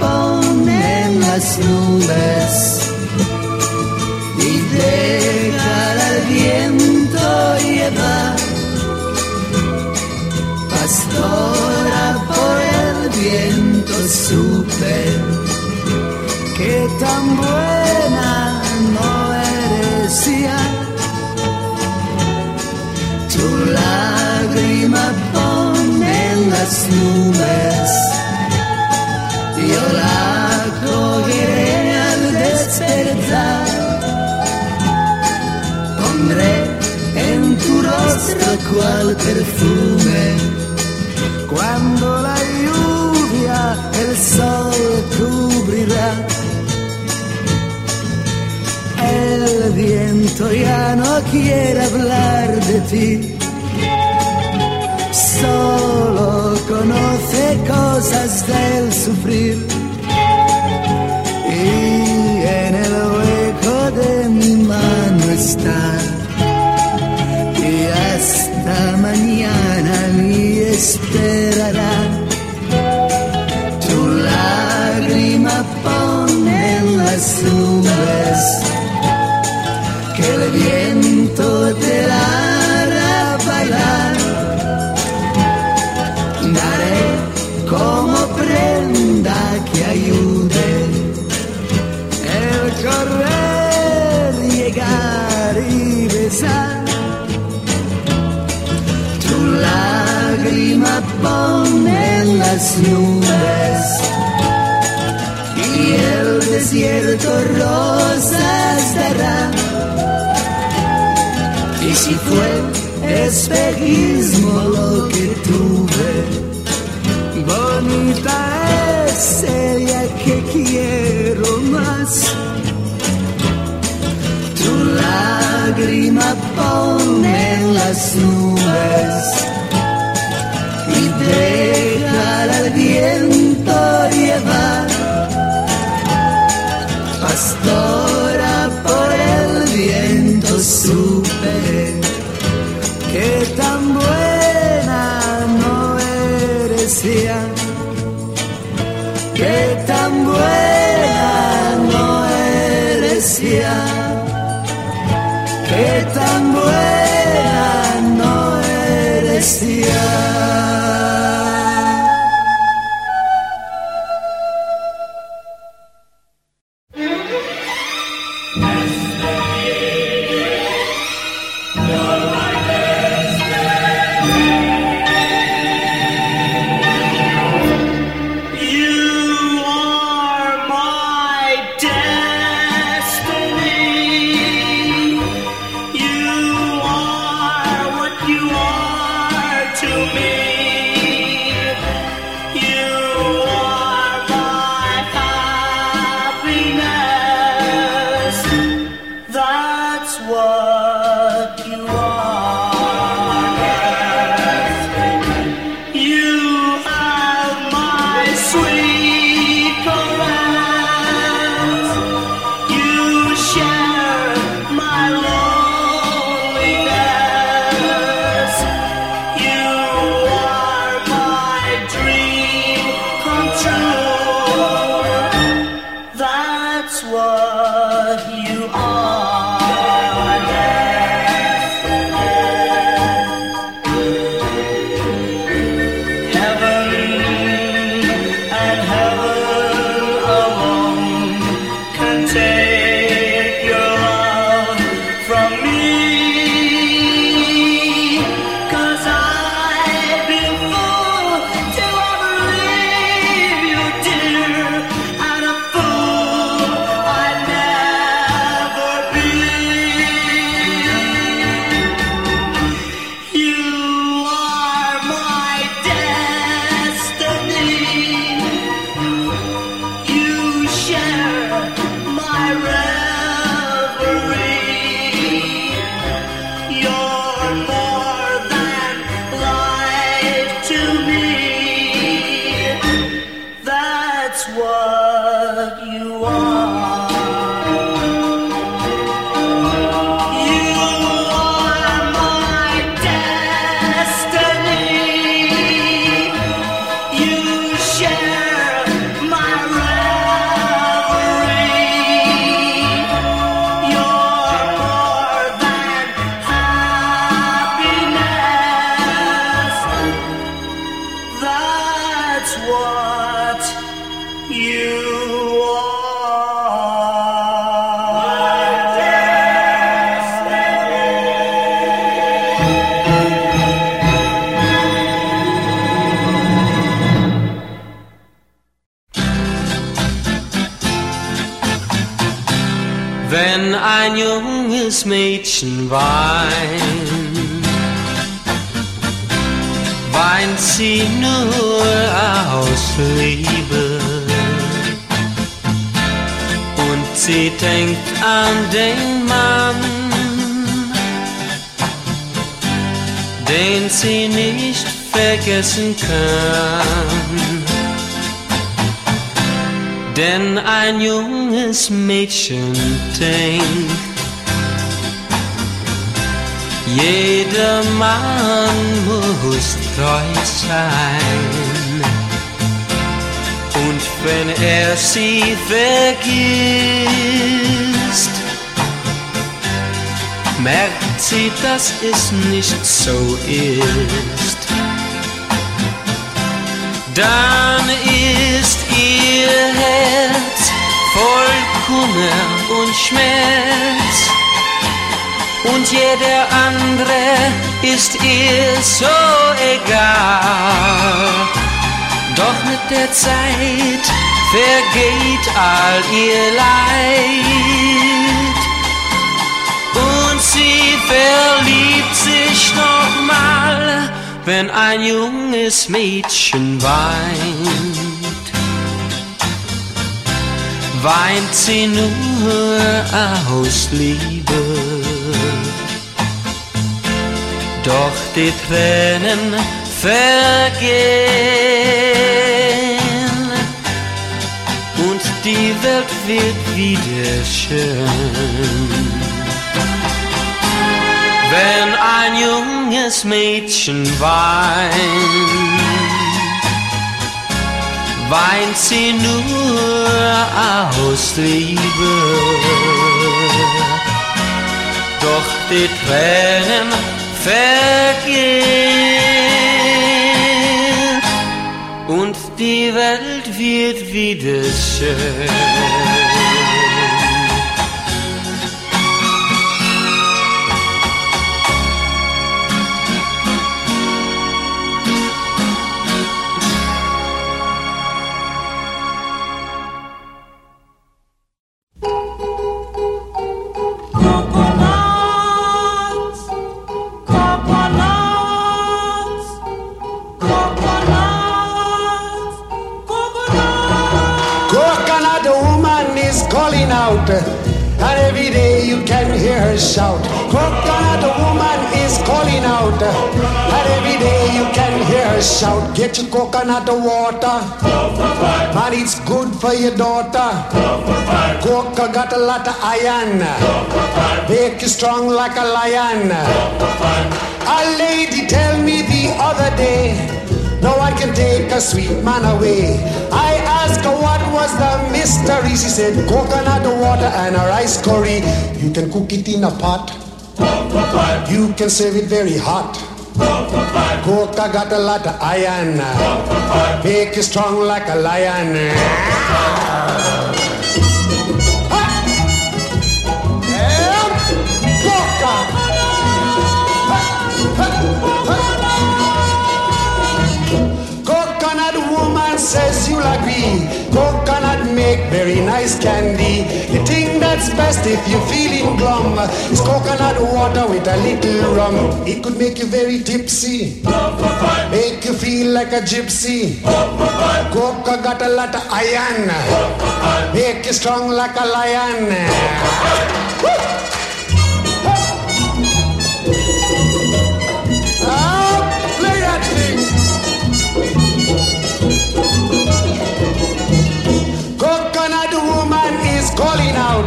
pone en las nubes y deja al viento llevar. Pastora por el viento supe que tan buena no eres ya. Tu lágrima pone en las nubes cual perfume. Cuando la lluvia el sol cubrirá. El viento ya no quiere hablar de ti solo conoce cosas del sufrir. Y en el hueco de mi mano está. hasta mañana y esperará tu lágrima pon en. Las nubes y el desierto rosas dará. Y si fue espejismo lo que tuve, bonita es ella que quiero más. Tu lágrima pone en las nubes y deja junges Mädchen weint, weint sie nur aus Liebe. Und sie denkt an den Mann, den sie nicht vergessen kann. Denn ein junges Mädchen denkt, jeder Mann muss treu sein. Und wenn er sie vergisst, merkt sie, dass es nicht so ist. Dann ist ihr Herz voll Kummer und Schmerz. Und jeder andere ist ihr so egal. Doch mit der Zeit vergeht all ihr Leid. Und sie verliebt sich nochmal, wenn ein junges Mädchen weint. Weint sie nur aus Liebe. Doch die Tränen vergehen und die Welt wird wieder schön. Wenn ein junges Mädchen weint, weint sie nur aus Liebe. Doch die Tränen vergehen und die Welt wird wieder schön. Shout. Get your coconut water, man, it's good for your daughter. Coca got a lot of iron, make you strong like a lion. A lady tell me the other day. No one can take a sweet man away. I asked her what was the mystery. She said coconut water and a rice curry. You can cook it in a pot. You can serve it very hot. Coca got a lot of iron. Make you strong like a lion. Coca. Says you'll agree. Coconut make very nice candy. The thing that's best if you're feeling glum is coconut water with a little rum. It could make you very tipsy, make you feel like a gypsy. Coca got a lot of iron, make you strong like a lion. Ah,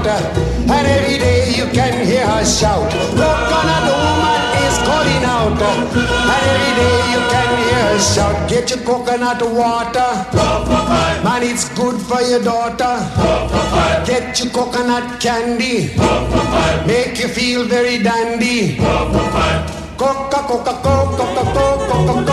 doctor. And every day you can hear her shout, Look on a woman is calling out. And every day you can hear her shout, Get your coconut water. Man, it's good for your daughter. Get your coconut candy. Make you feel very dandy. Coca, Coca, Coca, Coca, Coca, Coca.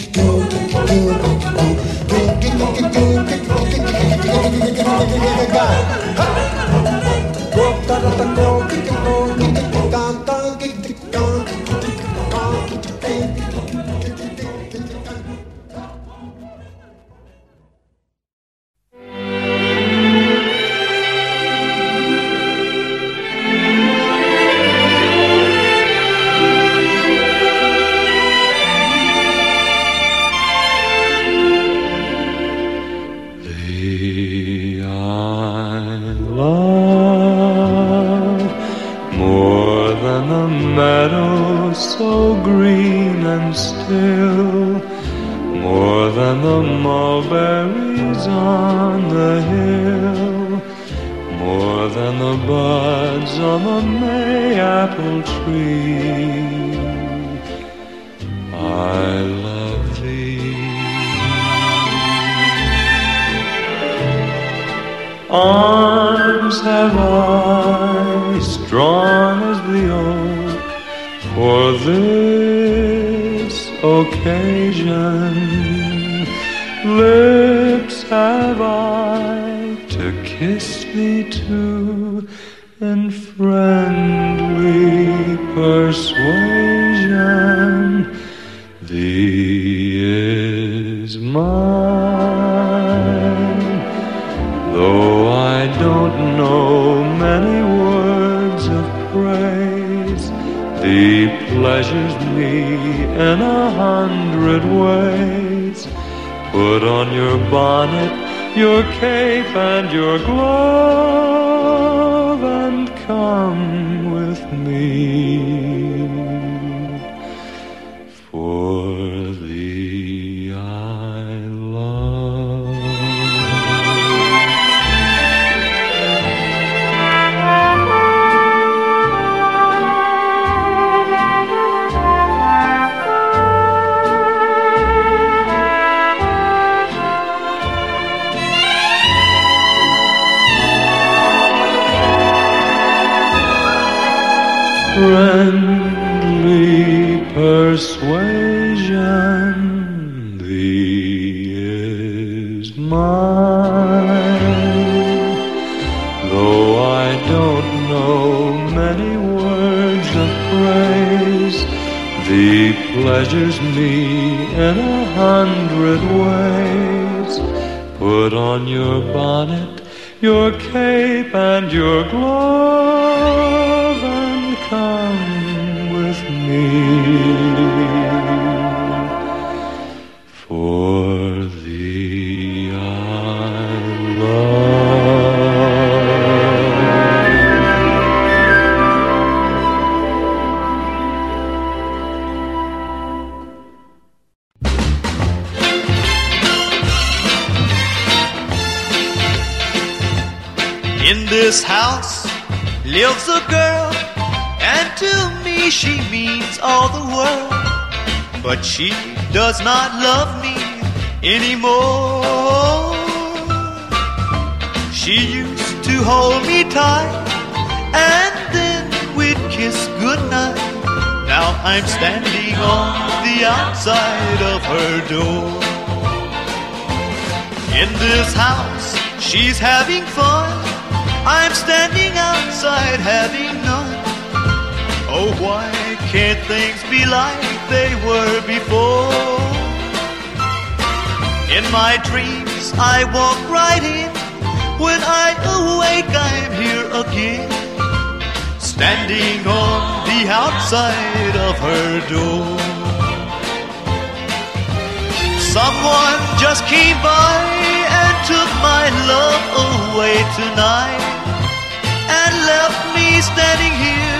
Coca, and with me. She does not love me anymore. She used to hold me tight, and then we'd kiss goodnight. Now I'm standing on the outside of her door. In this house, she's having fun. I'm standing outside having none. Oh, why can't things be like they were before? In my dreams, I walk right in. When I awake, I'm here again. Standing on the outside of her door. Someone just came by and took my love away tonight and left me standing here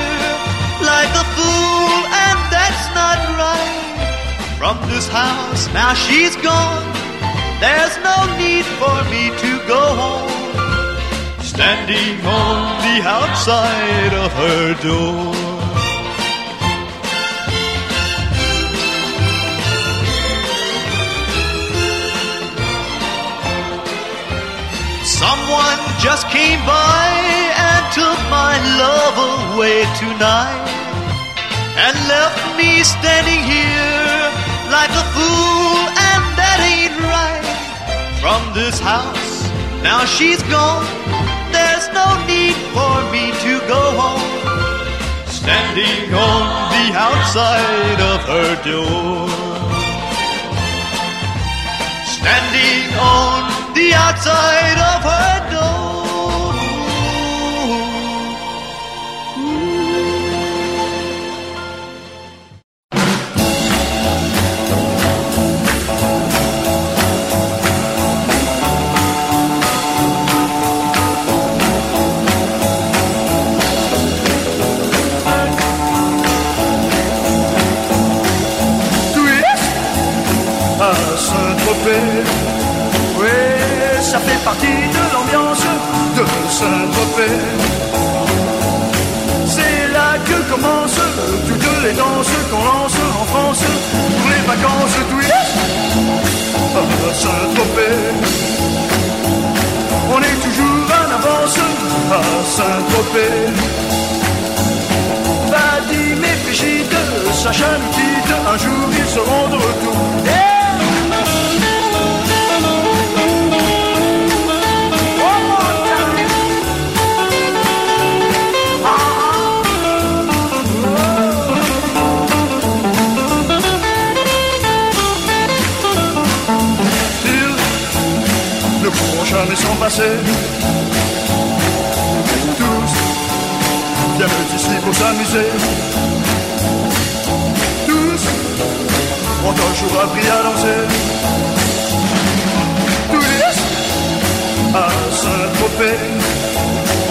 like a fool, not right. From this house, now she's gone. There's no need for me to go home. Standing on the outside of her door. Someone just came by and took my love away tonight and left me standing here like a fool, and that ain't right. From this house, now she's gone. There's no need for me to go home. Standing on the outside of her door. Standing on the outside of her partie de l'ambiance de Saint-Tropez. C'est là que commencent toutes les danses qu'on lance en France pour les vacances twist à Saint-Tropez. On est toujours en avance à Saint-Tropez. Vadim et Brigitte, Sacha nous quitte, un jour ils seront de retour. Jamais s'en passer. Tous viennent ici pour s'amuser. Tous ont un jour appris à danser. Tous à Saint-Tropez.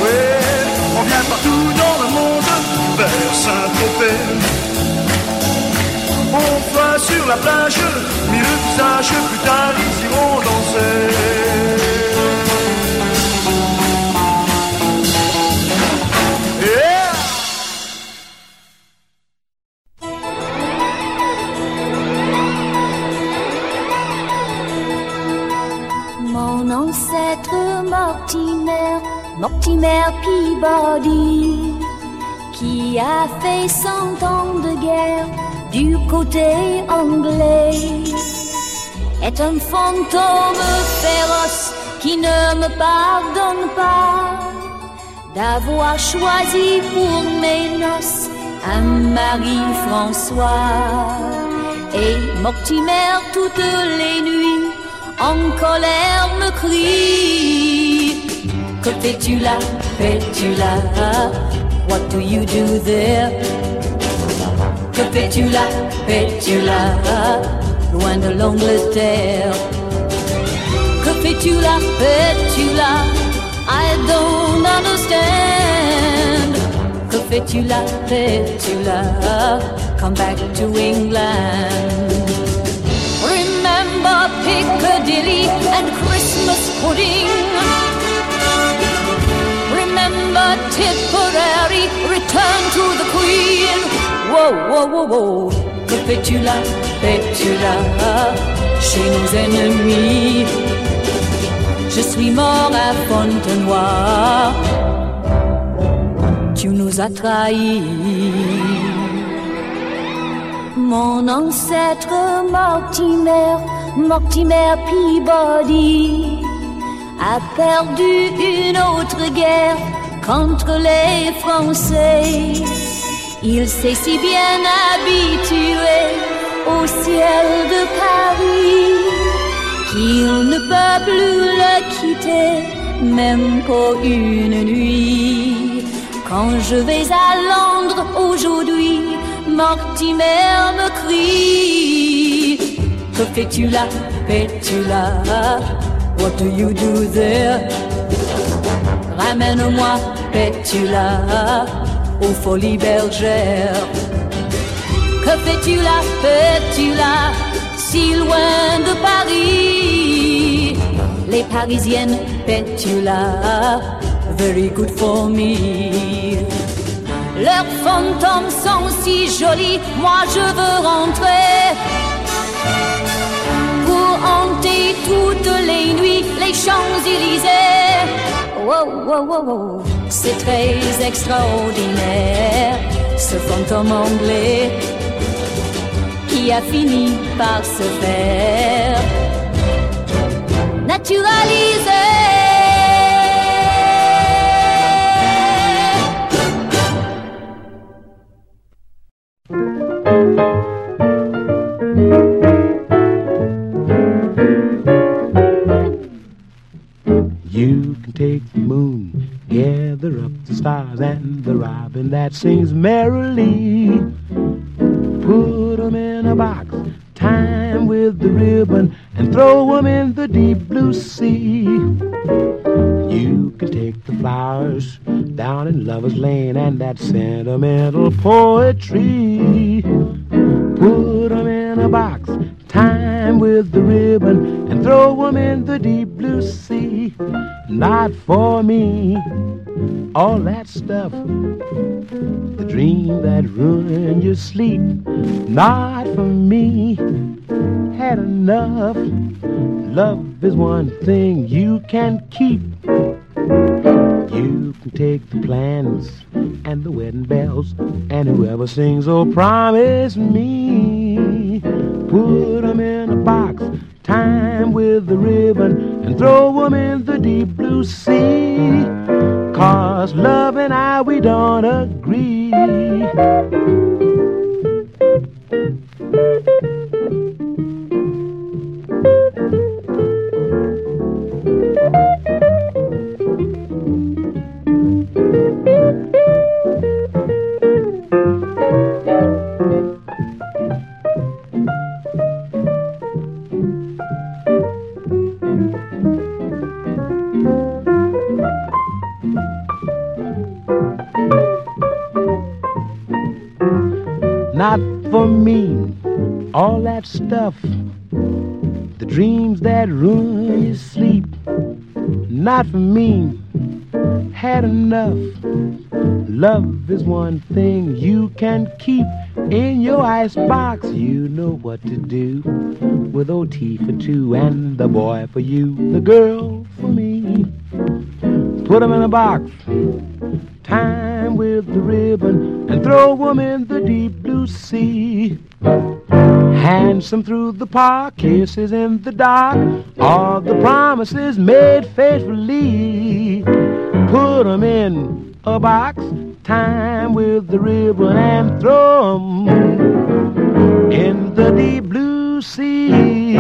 Oui, on vient partout dans le monde vers Saint-Tropez. On va sur la plage, mis le visage, plus tard ils iront danser. Mortimer Peabody, qui a fait cent ans de guerre du côté anglais, est un fantôme féroce qui ne me pardonne pas d'avoir choisi pour mes noces un mari François. Et Mortimer toutes les nuits en colère me crie Fais-tu là What do you do there? Fais-tu là Loin de l'Angleterre fais-tu là I don't understand. Fais-tu là Come back to England. Remember Piccadilly and Christmas pudding. Remember Tipperary, return to the Queen. Wow. Que fais-tu là, fais-tu là, chez nos ennemis? Je suis mort à Fontenoy. Tu nous as trahis. Mon ancêtre Mortimer, Mortimer Peabody, a perdu une autre guerre contre les Français. Il s'est si bien habitué au ciel de Paris qu'il ne peut plus le quitter, même pour une nuit. Quand je vais à Londres aujourd'hui, Mortimer me crie Que fais-tu là, fais-tu là? What do you do there? Ramène-moi, là Aux folies bergères Que fais-tu là, fais-tu là Si loin de Paris? Les Parisiennes, fais-tu là Very good for me? Leurs fantômes sont si jolis, moi je veux rentrer. Pour hanter toutes les nuits les Champs-Élysées. Wow, wow, wow, wow, c'est très extraordinaire, ce fantôme anglais qui a fini par se faire naturaliser. And the robin that sings merrily. Put 'em in a box, tie 'em with the ribbon, and throw 'em in the deep blue sea. You can take the flowers down in Lover's Lane and that sentimental poetry. Put 'em in a box, tie 'em with the ribbon, and throw 'em in the deep blue sea. Not for me, all that stuff. The dream that ruined your sleep. Not for me, had enough. Love is one thing you can keep. You can take the plans and the wedding bells and whoever sings, oh, promise me. Put 'em in a box, tie 'em with the ribbon, and throw 'em in the deep blue sea. Cause love and I, we don't agree. All that stuff. The dreams that ruin your sleep. Not for me, had enough. Love is one thing you can keep in your icebox. You know what to do with OT for two and the boy for you, the girl for me. Put 'em in a box, tie 'em with the ribbon, and throw 'em in the deep blue sea. Handsome through the park, kisses in the dark, all the promises made faithfully. Put 'em in a box, tie 'em with the ribbon, and throw 'em in the deep blue sea.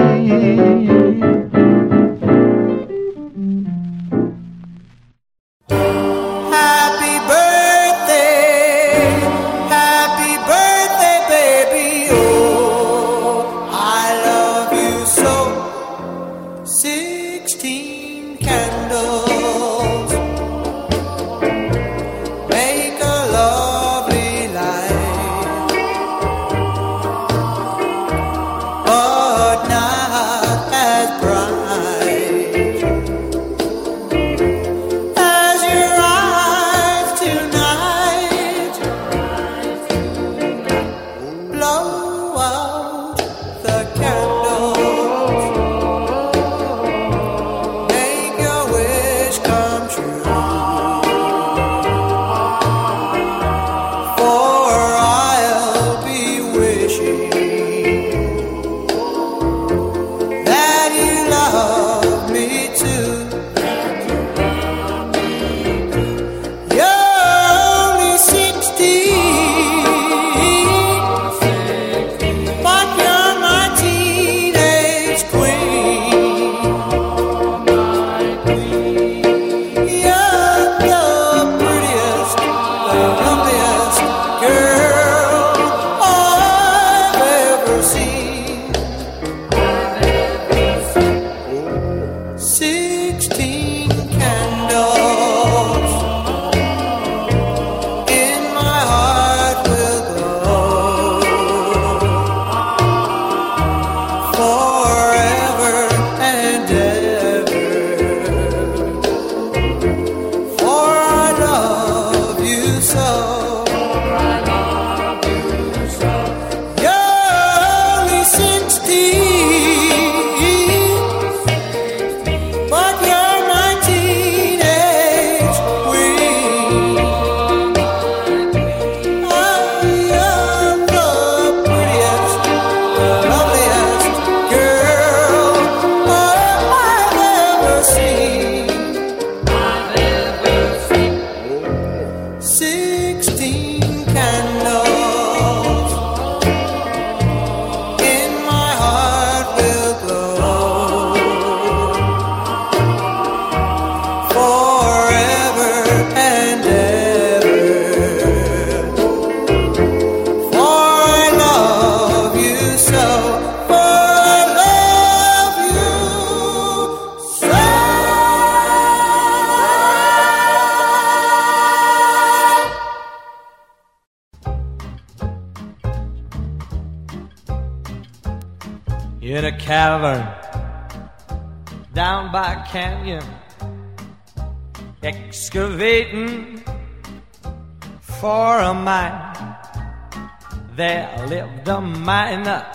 Miner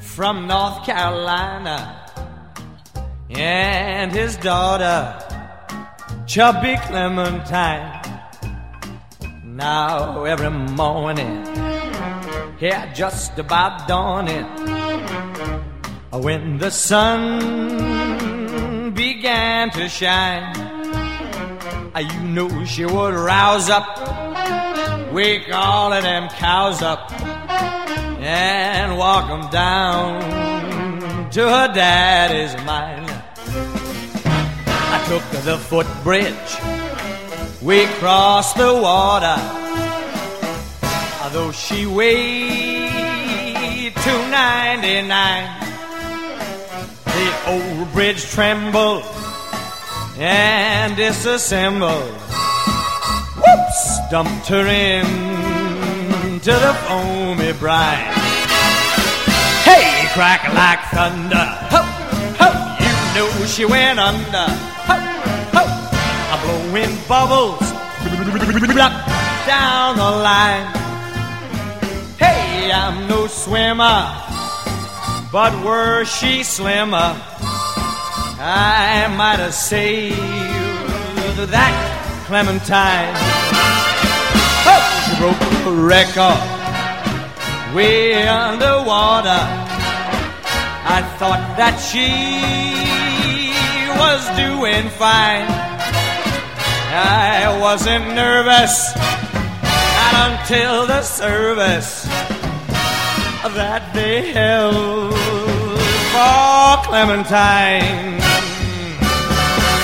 from North Carolina. And his daughter, Chubby Clementine. Now every morning, here just about dawning, when the sun began to shine, uh, you know she would rouse up, wake all of them cows up, and walk them down to her daddy's mine. I took the footbridge, we crossed the water, although she weighed 299 the old bridge trembled and disassembled. Whoops! Dumped her in to the foamy brine. Hey, crack like thunder. Ho, ho, you know she went under. Ho, ho, a blowing bubbles down the line. Hey, I'm no swimmer but were she slimmer, I might have saved that Clementine. Broke the record way underwater. I thought that she was doing fine. I wasn't nervous, not until the service that they held for Clementine.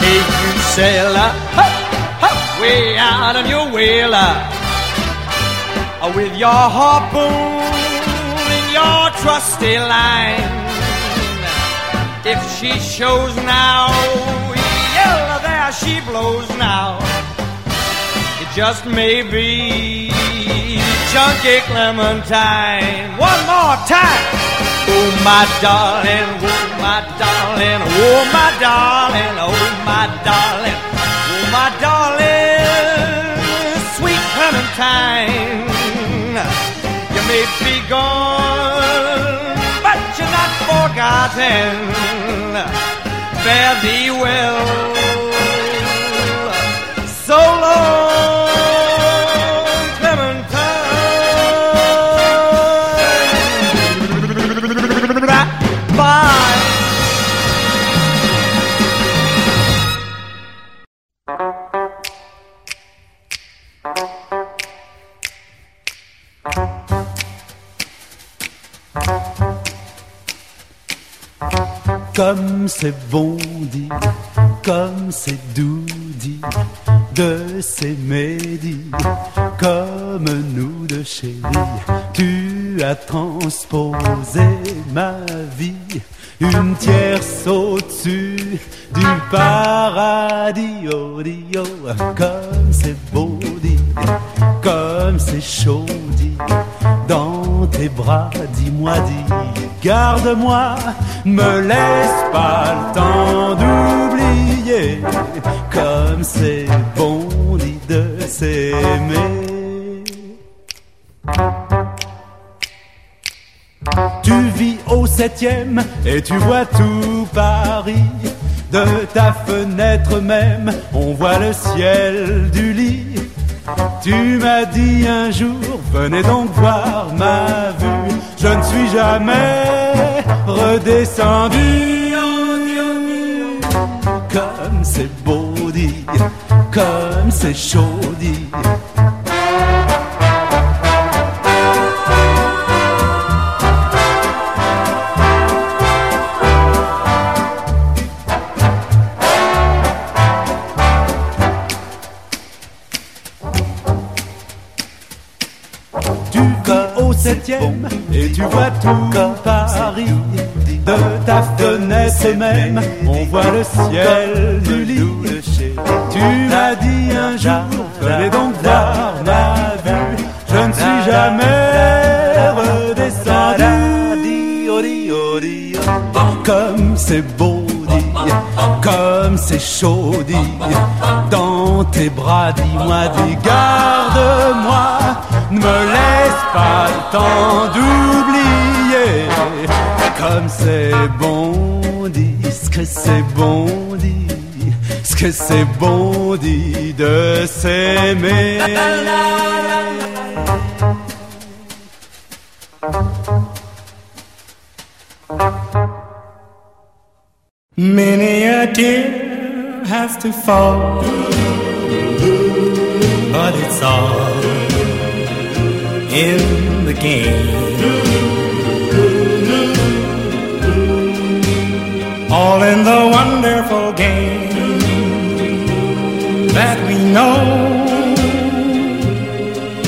Take you sailor, hop, hop, way out on your whaler, with your harpoon and your trusty line. If she shows now, yell, there she blows now. It just may be chunky Clementine. One more time. Oh, my darling, oh, my darling, oh, my darling, oh, my darling, oh, my darling, sweet Clementine. May be gone, but you're not forgotten. Fare thee well. So long. Comme c'est bon dit, comme c'est doux dit, de s'aimer dit, comme nous de chéris, tu as transposé ma vie, une tierce au-dessus du paradis, oh, dit, oh, comme c'est beau dit, comme c'est chaud dit, dans tes bras, dis-moi dit, garde-moi, me laisse pas le temps d'oublier, comme c'est bon dit de s'aimer. Tu vis au septième et tu vois tout Paris. De ta fenêtre même, on voit le ciel du lit. Tu m'as dit un jour, venez donc voir ma vue. Je ne suis jamais redescendu. Comme c'est beau dit, comme c'est chaud dit. Tu vois tout Paris. De ta fenêtre même, on voit le ciel du lit. Tu m'as dit un jour, venez donc voir ma vue. Je ne suis jamais redescendu. c'est beau comme c'est chaud dit, dans tes bras, dis-moi, dis, garde-moi, ne me laisse pas le temps d'oublier, comme c'est bon dit, ce que c'est bon dit, ce que c'est bon dit de s'aimer. Many a tear has to fall, but it's all in the game. All in the wonderful game that we know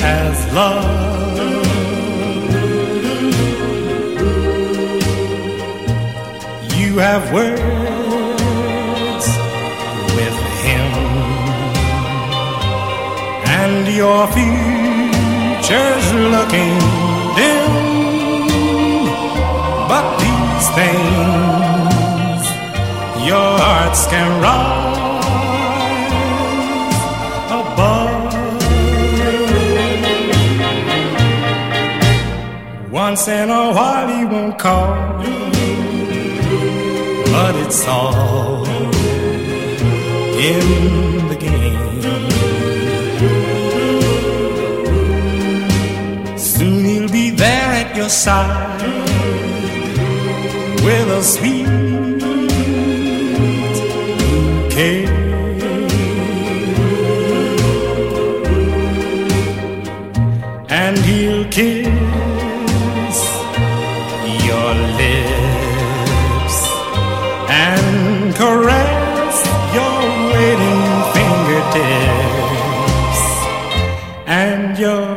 as love. You have words with him, and your future's looking dim. But these things your hearts can rise above. Once in a while he won't call but it's all in the side with a sweet bouquet. And he'll kiss your lips and caress your waiting fingertips, and your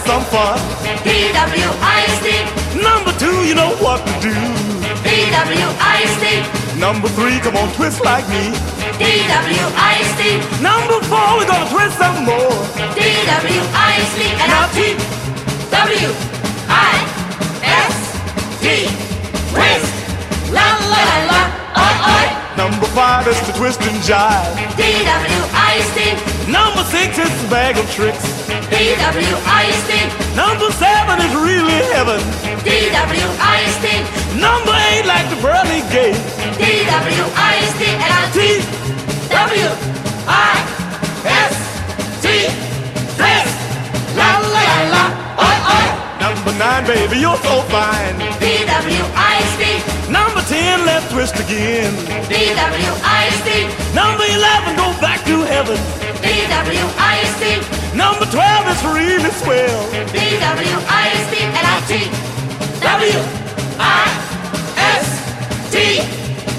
have some fun. D-W-I-S-T, Number two, you know what to do. D-W-I-S-T, Number three, come on, twist like me. D-W-I-S-T, Number four, we're gonna twist some more. D-W-I-S-T, and now T, W-I-S-T, twist. La la la la, oi oi. Number five is to twist and jive. D-W-I-S-T, Number six is the bag of tricks. D-W-I-S-T, Number seven is really heaven. D-W-I-S-T, Number eight, like the pearly gate. D-W-I-S-T, and now T, W-I-S-T, twist. La la la la, oi oi. Number nine, baby, you're so fine. D-W-I-S-T, Number ten, let's twist again. D-W-I-S-T, Number eleven, go back to heaven. D-W-I-S-T, Number twelve is really swell. D-W-I-S-T, and now T, W-I-S-T,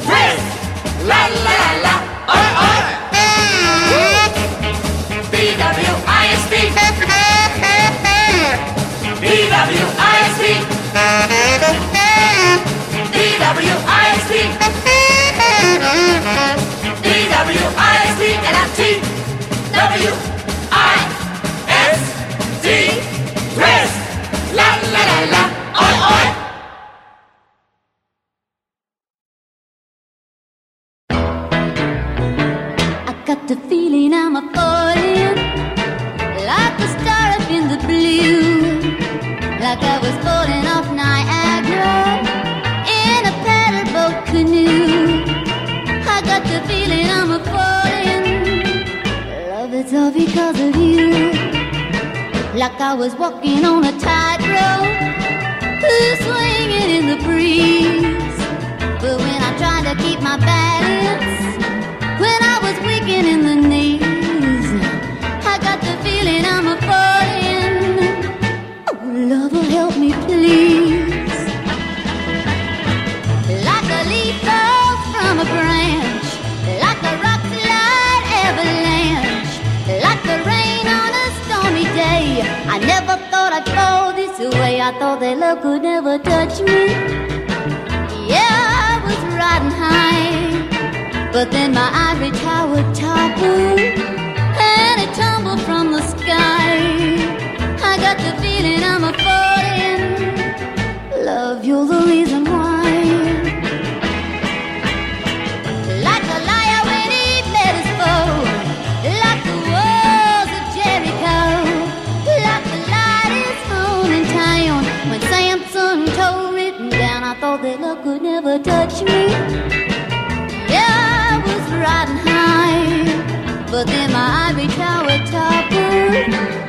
twist. La la la la, oi oi. D-W-I-S-T, D-W-I-S-T, D-W-I-S-T, La la la la. I got the feeling Like I was walking on a tightrope, uh, swinging in the breeze. But when I tried to keep my balance, when I was weakened in the knees, got this is the way I thought that love could never touch me. Yeah, I was riding high, but then my ivory tower toppled and it tumbled from the sky. I got the feeling I'm a falling. Love, you're the reason. Touch me. Yeah, I was riding high, but then my ivory tower toppled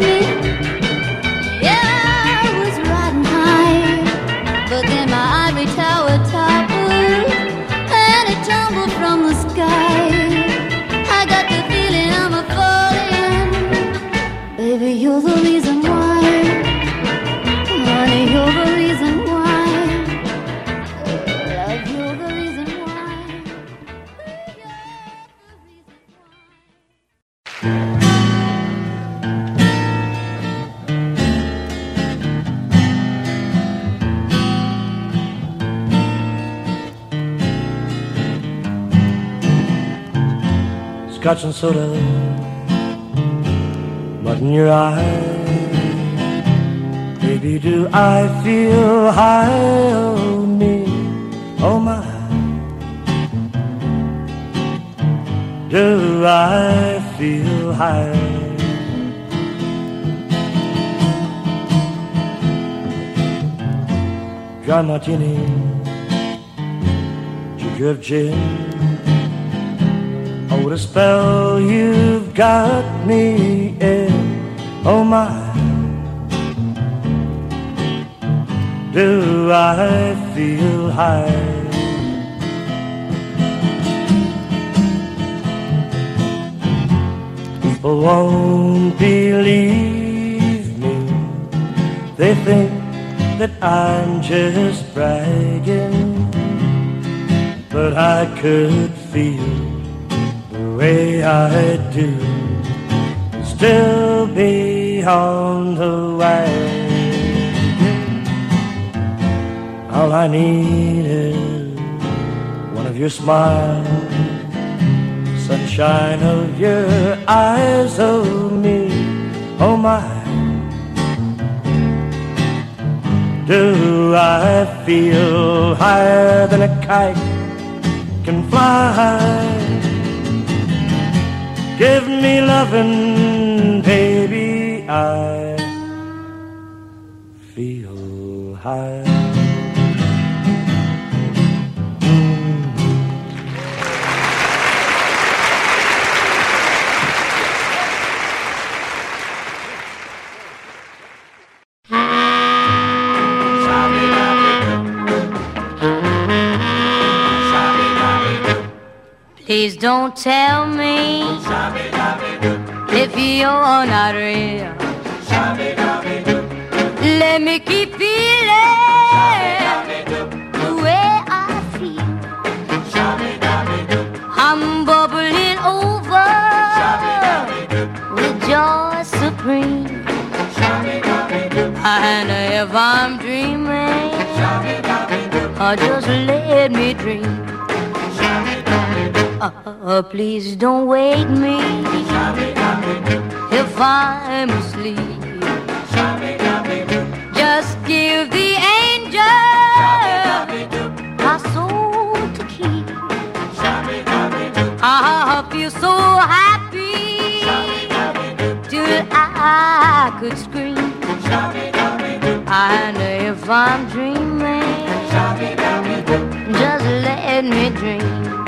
never touch me. Yeah, Scotch and soda, mud in your eyes, Baby, do I feel high? Oh, me, oh my. Do I feel high? Dry martini, jig of gin. What a spell you've got me in. Oh my, do I feel high? People won't believe me. They think that I'm just bragging, but I could feel way I do, still be on the way. All I need is one of your smiles, sunshine of your eyes, oh me, oh my. Do I feel higher than a kite can fly? Give me lovin', baby, I feel high. Please don't tell me if you're not real. Let me keep feeling the way I feel. I'm bubbling over with joy supreme. And if I'm dreaming, just let me dream. Uh, please don't wake me if I'm asleep. Just give the angel my soul to keep. I feel so happy till I could scream. And if I'm dreaming, just let me dream.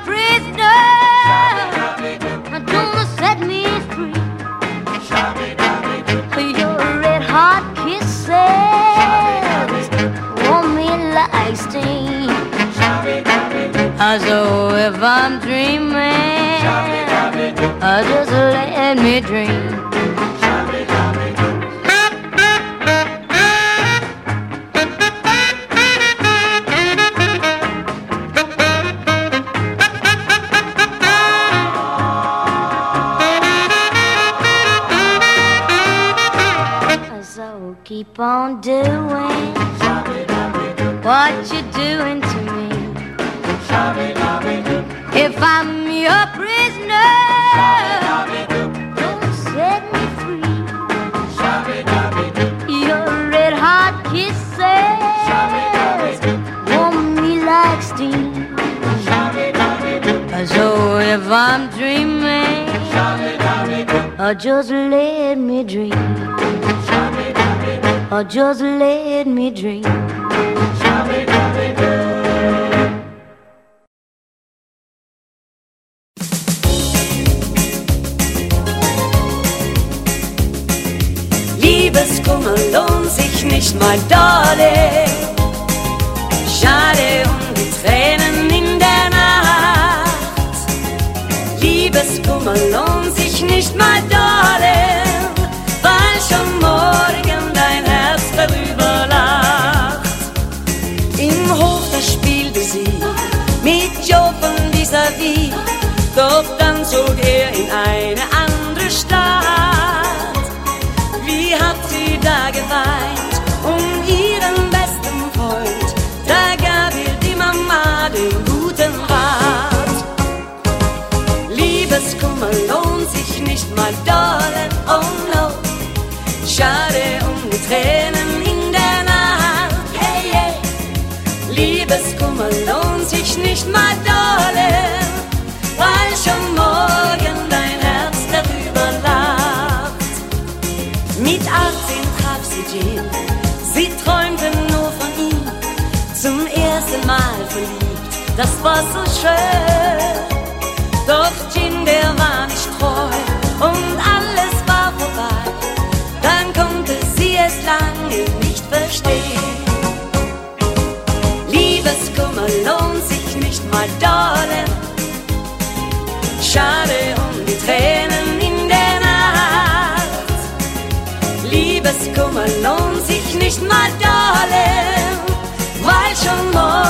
So if I'm dreaming, uh, just let me dream. So keep on doing what you're doing. If I'm your prisoner, don't set me free. Your red hot kisses warm me like steam. So if I'm dreaming, uh, just let me dream. Or just let me dream. Nicht, mein Darling. Schade um die Tränen in der Nacht. Liebeskummer lohnt sich nicht, mein Darling, weil schon morgen dein Herz darüber lacht. Im Hof, da spielte sie mit und vis-à-vis, doch dann zog mein Darling, oh no. Schade um die Tränen in der Nacht, hey, hey. Liebeskummer lohnt sich nicht, mein Darling, weil schon morgen dein Herz darüber lacht. Mit 18 traf sie Jill, sie träumte nur von ihm, zum ersten Mal verliebt, das war so schön. Liebeskummer lohnt sich nicht, mein Darling, schade um die Tränen in der Nacht. Liebeskummer lohnt sich nicht, mein Darling, weil schon morgen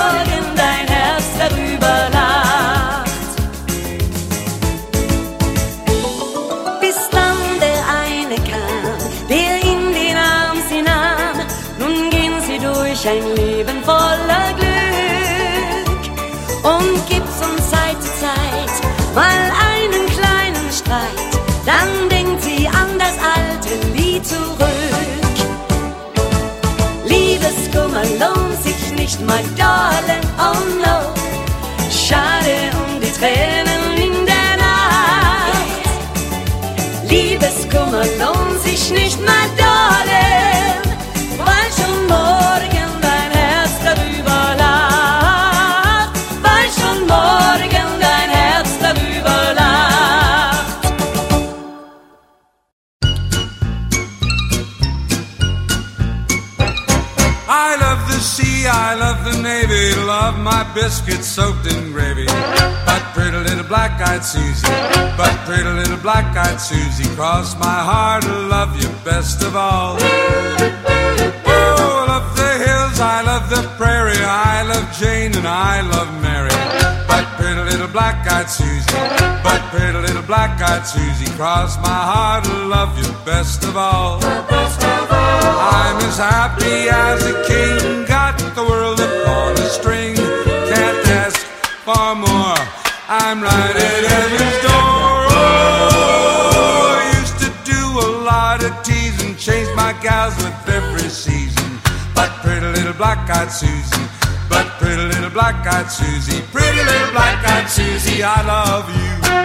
sich biscuits soaked in gravy. But pretty little black-eyed Susie, but pretty little black-eyed Susie, cross my heart, I love you best of all. Oh, I love the hills, I love the prairie, I love Jane and I love Mary. But pretty little black-eyed Susie, but pretty little black-eyed Susie, cross my heart, I love you best of all. I'm as happy as a king, got the world upon a string. For more. I'm right at heaven's door. Oh, I used to do a lot of teasing, change my gals with every season. But pretty little black-eyed Susie, but pretty little black-eyed Susie, pretty little black-eyed Susie, I love you.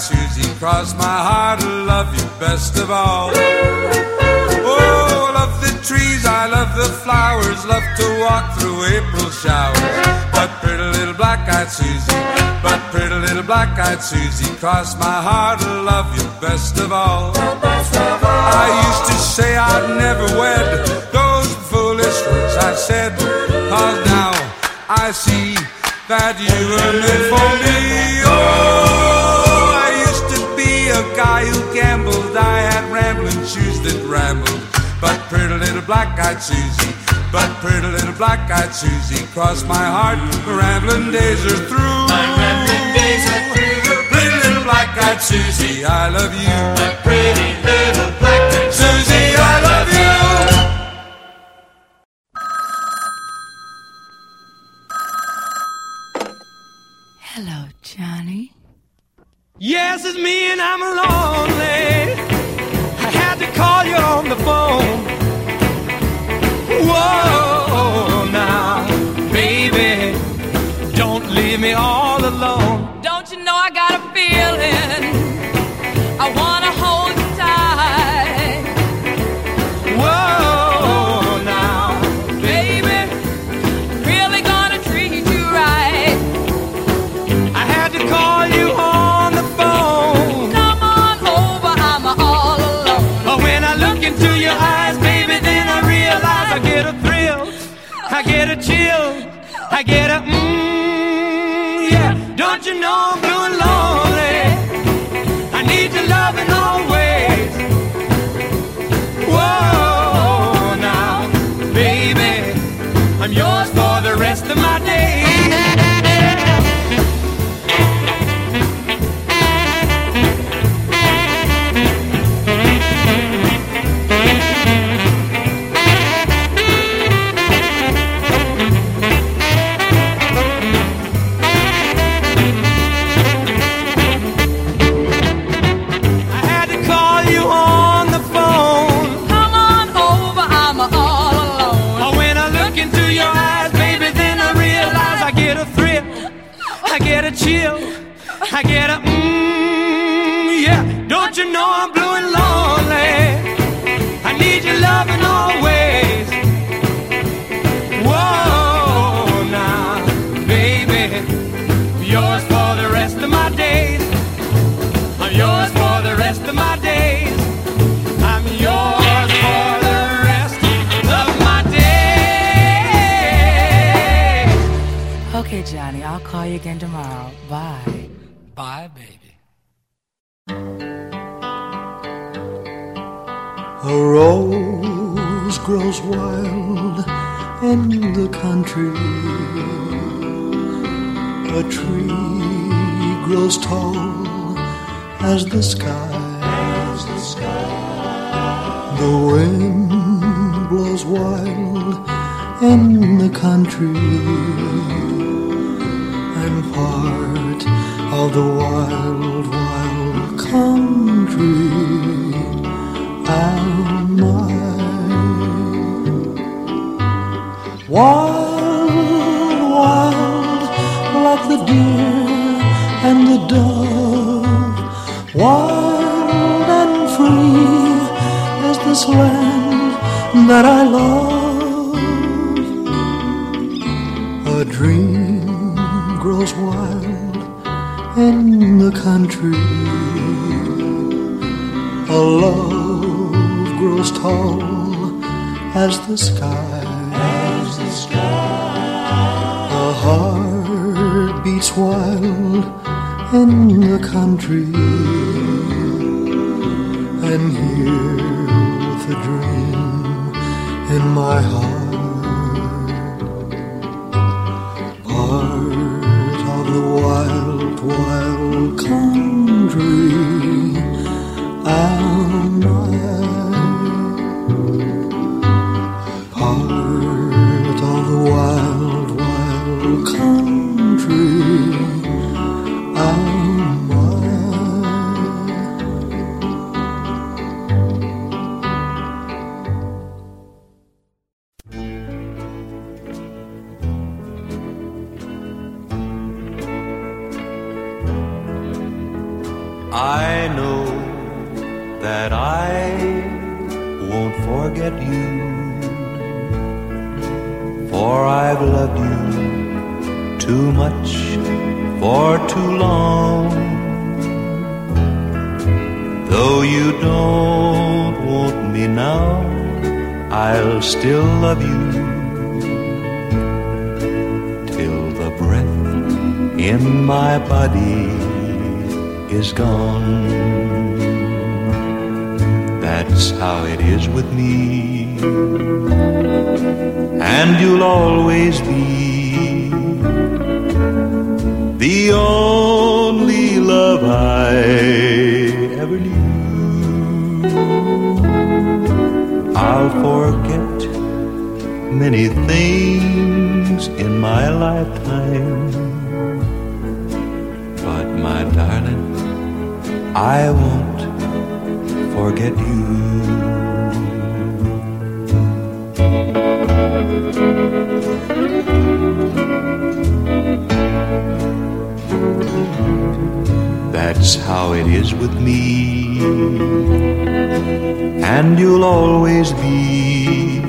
Susie, cross my heart, I love you best of all. Oh, I love the trees, I love the flowers, love to walk through April showers. But pretty little black-eyed Susie, but pretty little black-eyed Susie, cross my heart, I love you best of all. I used to say I'd never wed, those foolish words I said, cause now I see that you were meant for me. Oh, rambling that rambled. But pretty little black-eyed Susie, but pretty little black-eyed Susie, cross my heart, the rambling days are through. My rambling days are through. Pretty little black-eyed Susie, I love you. My pretty little black-eyed Susie, I love you. Hello, Johnny. Yes, it's me and I'm lonely. To call you on the phone. Whoa, now, baby, don't leave me all I get a mmm, yeah. Don't you know Okay, Johnny, I'll call you again tomorrow. Bye. Bye, baby. A rose grows wild in the country. A tree grows tall as the sky. The wind blows wild in the country. And part of the wild, wild country Wild, wild, like the deer and the dove. Wild and free is this land that I love. A dream grows wild in the country. A love grows tall as the sky. Beats wild in the country. And here with a dream in my heart. I know that I won't forget you, for I've loved you too much for too long. Though you don't want me now, I'll still love you till the breath in my body is gone. That's how it is with me, and you'll always be the only love I ever knew. I'll forget many things in my lifetime, I won't forget you. That's how it is with me, and you'll always be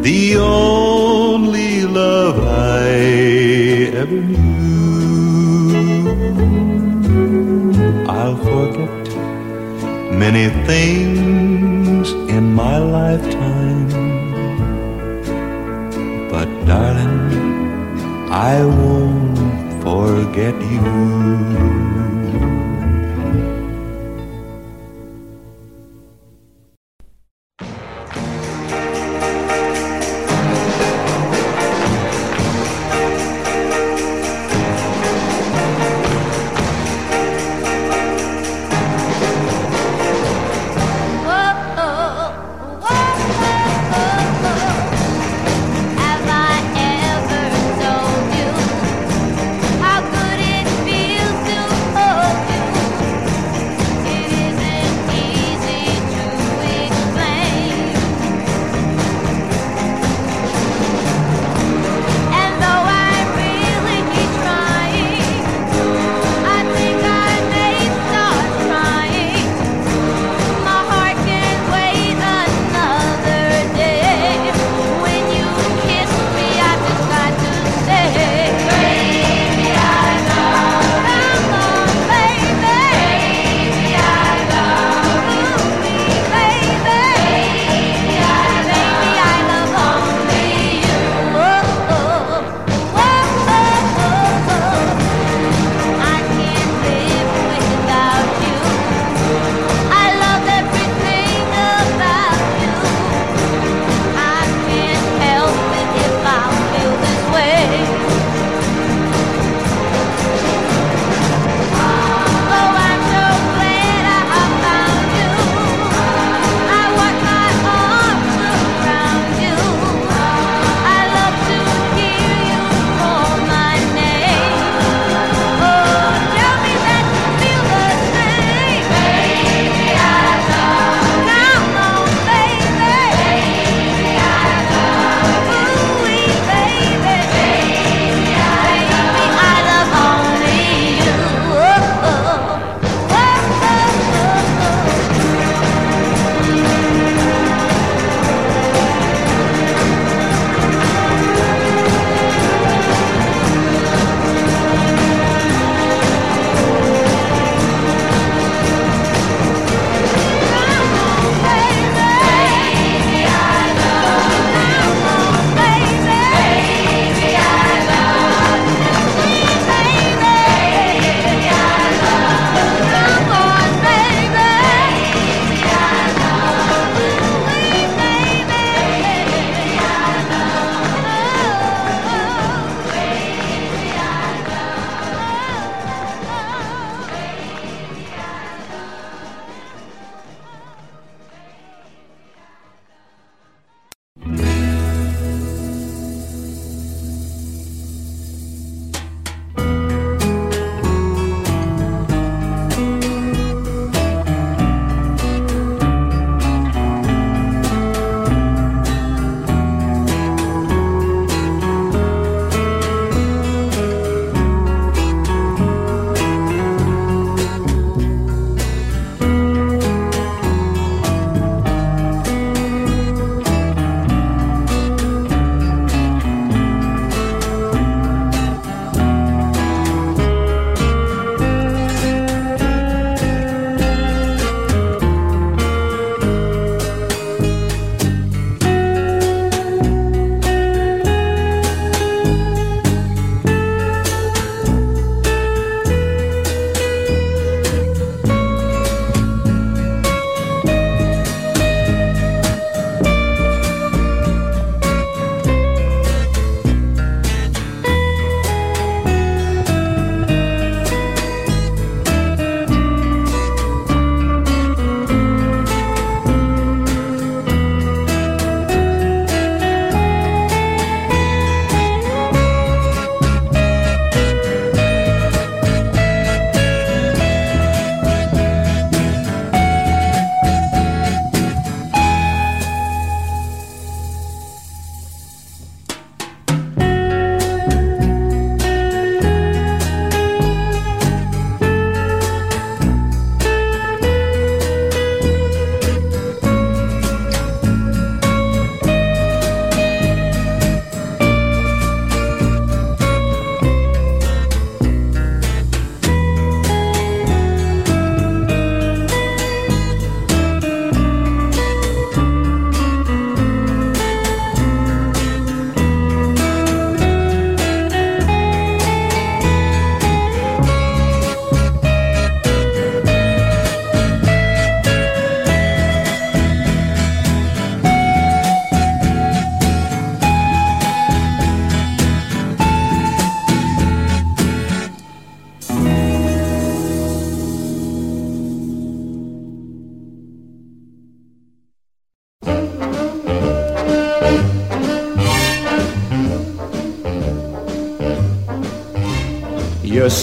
the only love I ever knew. Forget many things in my lifetime, but darling, I won't forget you.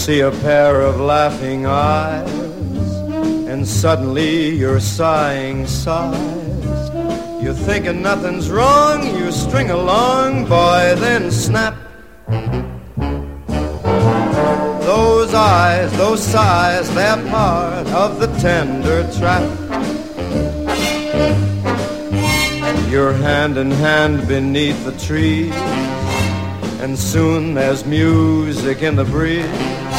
See a pair of laughing eyes, and suddenly you're sighing sighs. You're thinking nothing's wrong, you string along, boy, then snap. Those eyes, those sighs, they're part of the tender trap. You're hand in hand beneath the trees, and soon there's music in the breeze.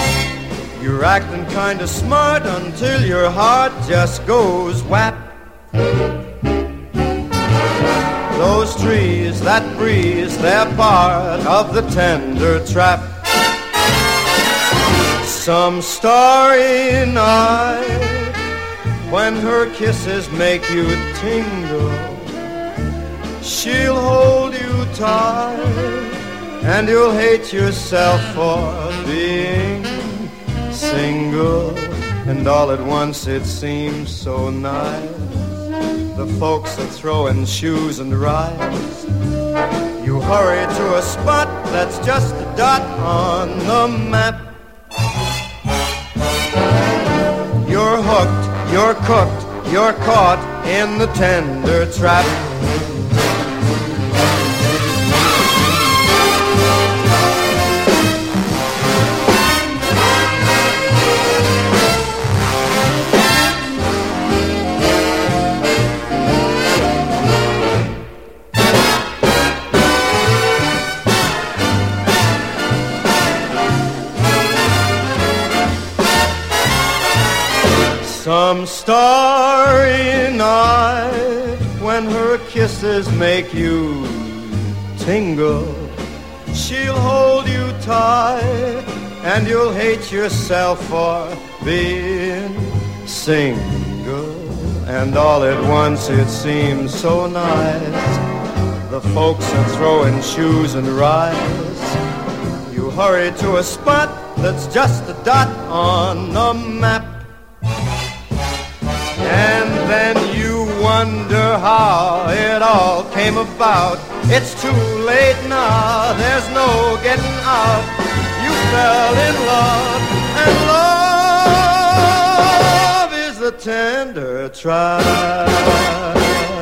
You're acting kinda smart until your heart just goes whap. Those trees, that breeze, they're part of the tender trap. Some starry night when her kisses make you tingle, she'll hold you tight and you'll hate yourself for being single. And all at once it seems so nice. The folks are throwing shoes and rides. You hurry to a spot that's just a dot on the map. You're hooked, you're cooked, you're caught in the tender trap. Some starry night when her kisses make you tingle, she'll hold you tight and you'll hate yourself for being single. And all at once it seems so nice. The folks are throwing shoes and rides. You hurry to a spot that's just a dot on the map. Wonder how it all came about. It's too late now, there's no getting out. You fell in love, and love is the tender trap.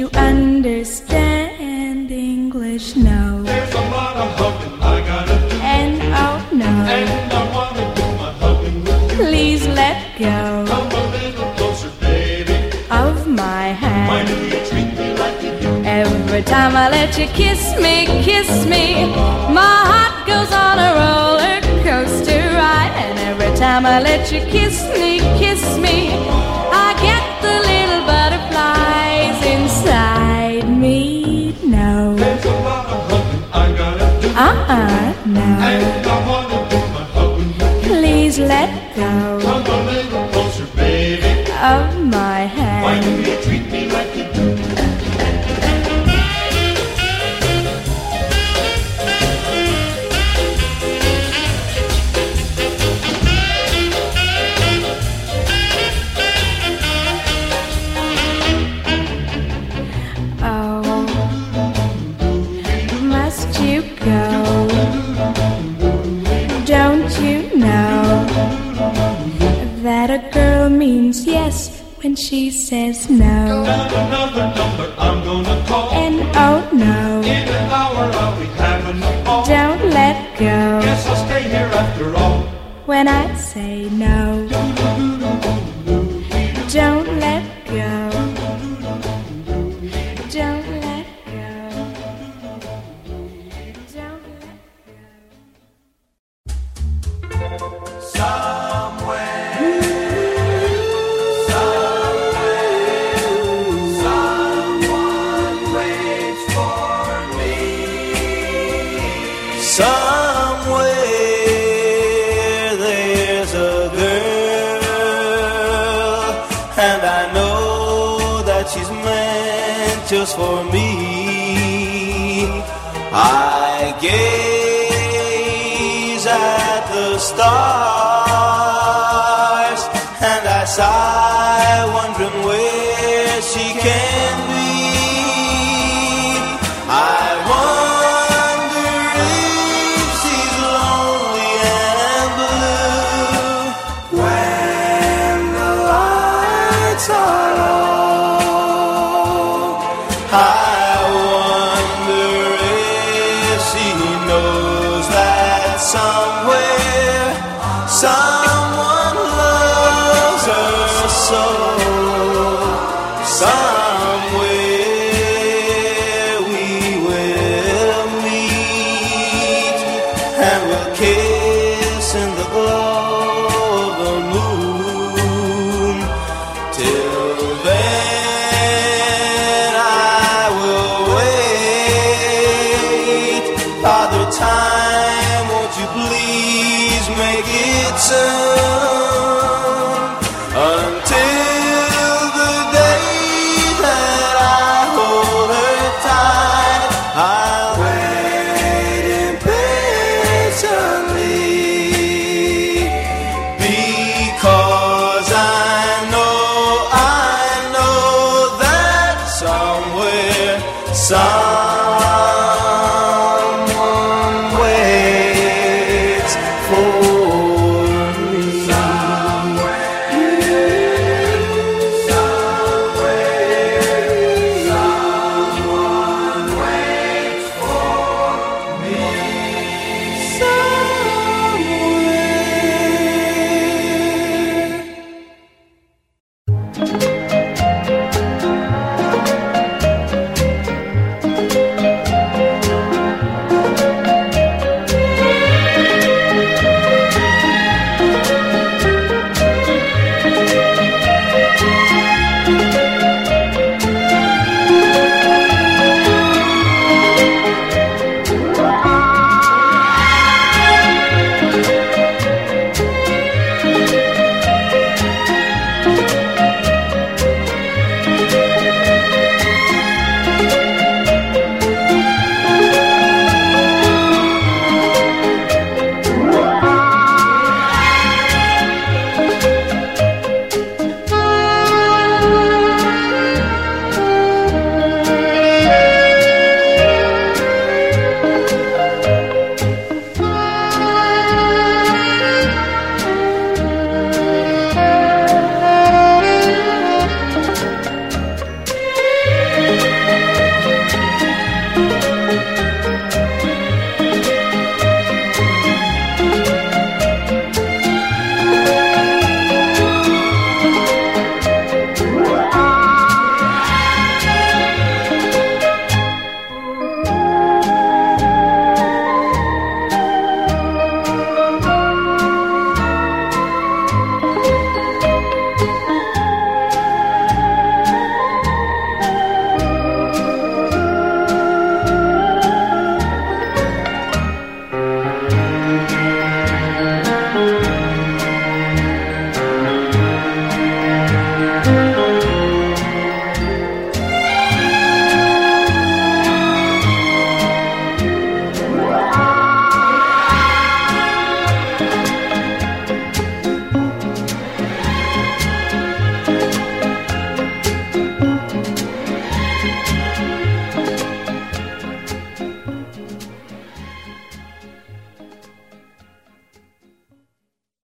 You understand English? No. There's a lot of hugging I gotta do. And oh no. And I wanna do my hugging with you. Please let go Come a little closer, baby. of my Why do hand. you treat me like you do? Every time I let you kiss me, kiss me, my heart goes on a roller coaster ride. And every time I let you kiss me, kiss me, you. Please let go another number I'm gonna